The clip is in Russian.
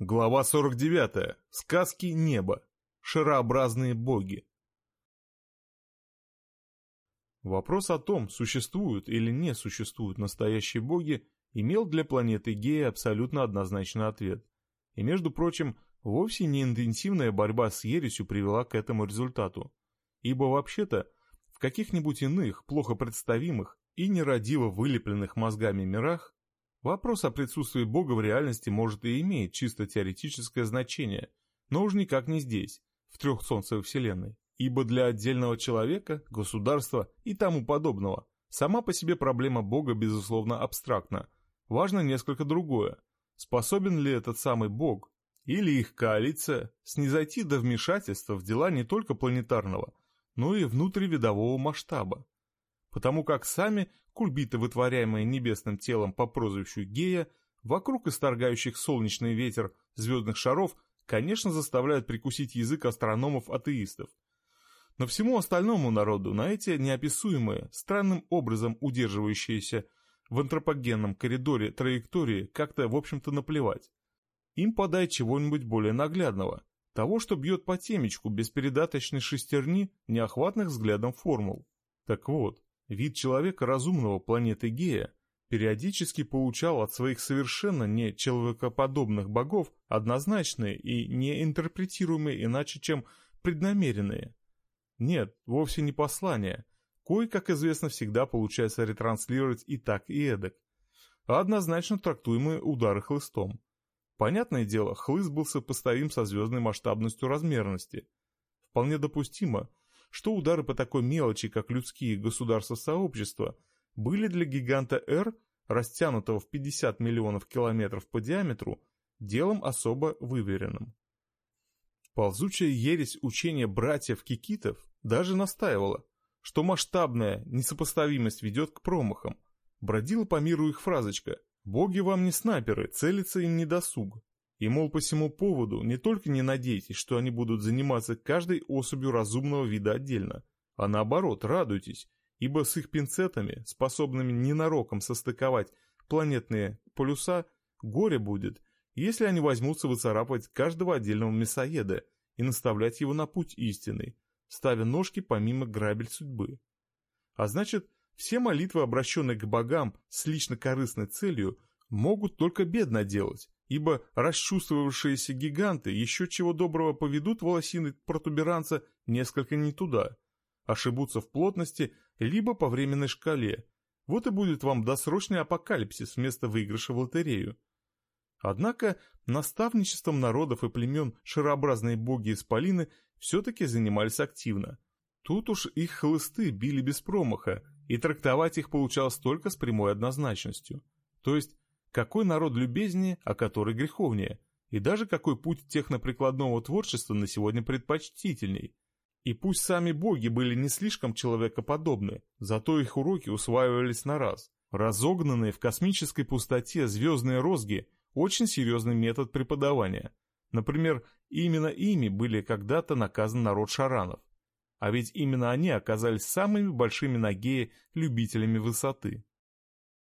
Глава 49. Сказки неба. Шарообразные боги. Вопрос о том, существуют или не существуют настоящие боги, имел для планеты Гея абсолютно однозначный ответ. И, между прочим, вовсе не интенсивная борьба с ересью привела к этому результату. Ибо вообще-то, в каких-нибудь иных, плохо представимых и нерадиво вылепленных мозгами мирах, Вопрос о присутствии Бога в реальности может и имеет чисто теоретическое значение, но уж никак не здесь, в трехсолнцевой вселенной. Ибо для отдельного человека, государства и тому подобного сама по себе проблема Бога безусловно абстрактна. Важно несколько другое. Способен ли этот самый Бог или их коалиция снизойти до вмешательства в дела не только планетарного, но и внутривидового масштаба? Потому как сами кульбиты, вытворяемые небесным телом по прозвищу Гея, вокруг исторгающих солнечный ветер звездных шаров, конечно, заставляют прикусить язык астрономов-атеистов. Но всему остальному народу на эти неописуемые, странным образом удерживающиеся в антропогенном коридоре траектории как-то, в общем-то, наплевать. Им подай чего-нибудь более наглядного, того, что бьет по темечку без передаточной шестерни неохватных взглядом формул. Так вот, Вид человека разумного планеты Гея периодически получал от своих совершенно не человекоподобных богов однозначные и не интерпретируемые иначе, чем преднамеренные. Нет, вовсе не послания. Кое, как известно, всегда получается ретранслировать и так, и эдак. А однозначно трактуемые удары хлыстом. Понятное дело, хлыст был сопоставим со звездной масштабностью размерности. Вполне допустимо – что удары по такой мелочи, как людские государства-сообщества, были для гиганта Р, растянутого в 50 миллионов километров по диаметру, делом особо выверенным. Ползучая ересь учения братьев-кикитов даже настаивала, что масштабная несопоставимость ведет к промахам. Бродила по миру их фразочка «Боги вам не снайперы, целиться им не досуг». И, мол, по всему поводу не только не надейтесь, что они будут заниматься каждой особью разумного вида отдельно, а наоборот, радуйтесь, ибо с их пинцетами, способными ненароком состыковать планетные полюса, горе будет, если они возьмутся выцарапывать каждого отдельного мясоеда и наставлять его на путь истинный, ставя ножки помимо грабель судьбы. А значит, все молитвы, обращенные к богам с лично корыстной целью, могут только бедно делать, ибо расчувствовавшиеся гиганты еще чего доброго поведут волосины протуберанца несколько не туда, ошибутся в плотности, либо по временной шкале. Вот и будет вам досрочный апокалипсис вместо выигрыша в лотерею. Однако наставничеством народов и племен шарообразные боги Исполины все-таки занимались активно. Тут уж их хлысты били без промаха, и трактовать их получалось только с прямой однозначностью. То есть какой народ любезнее, а который греховнее, и даже какой путь техноприкладного творчества на сегодня предпочтительней. И пусть сами боги были не слишком человекоподобны, зато их уроки усваивались на раз. Разогнанные в космической пустоте звездные розги – очень серьезный метод преподавания. Например, именно ими были когда-то наказан народ шаранов. А ведь именно они оказались самыми большими на любителями высоты.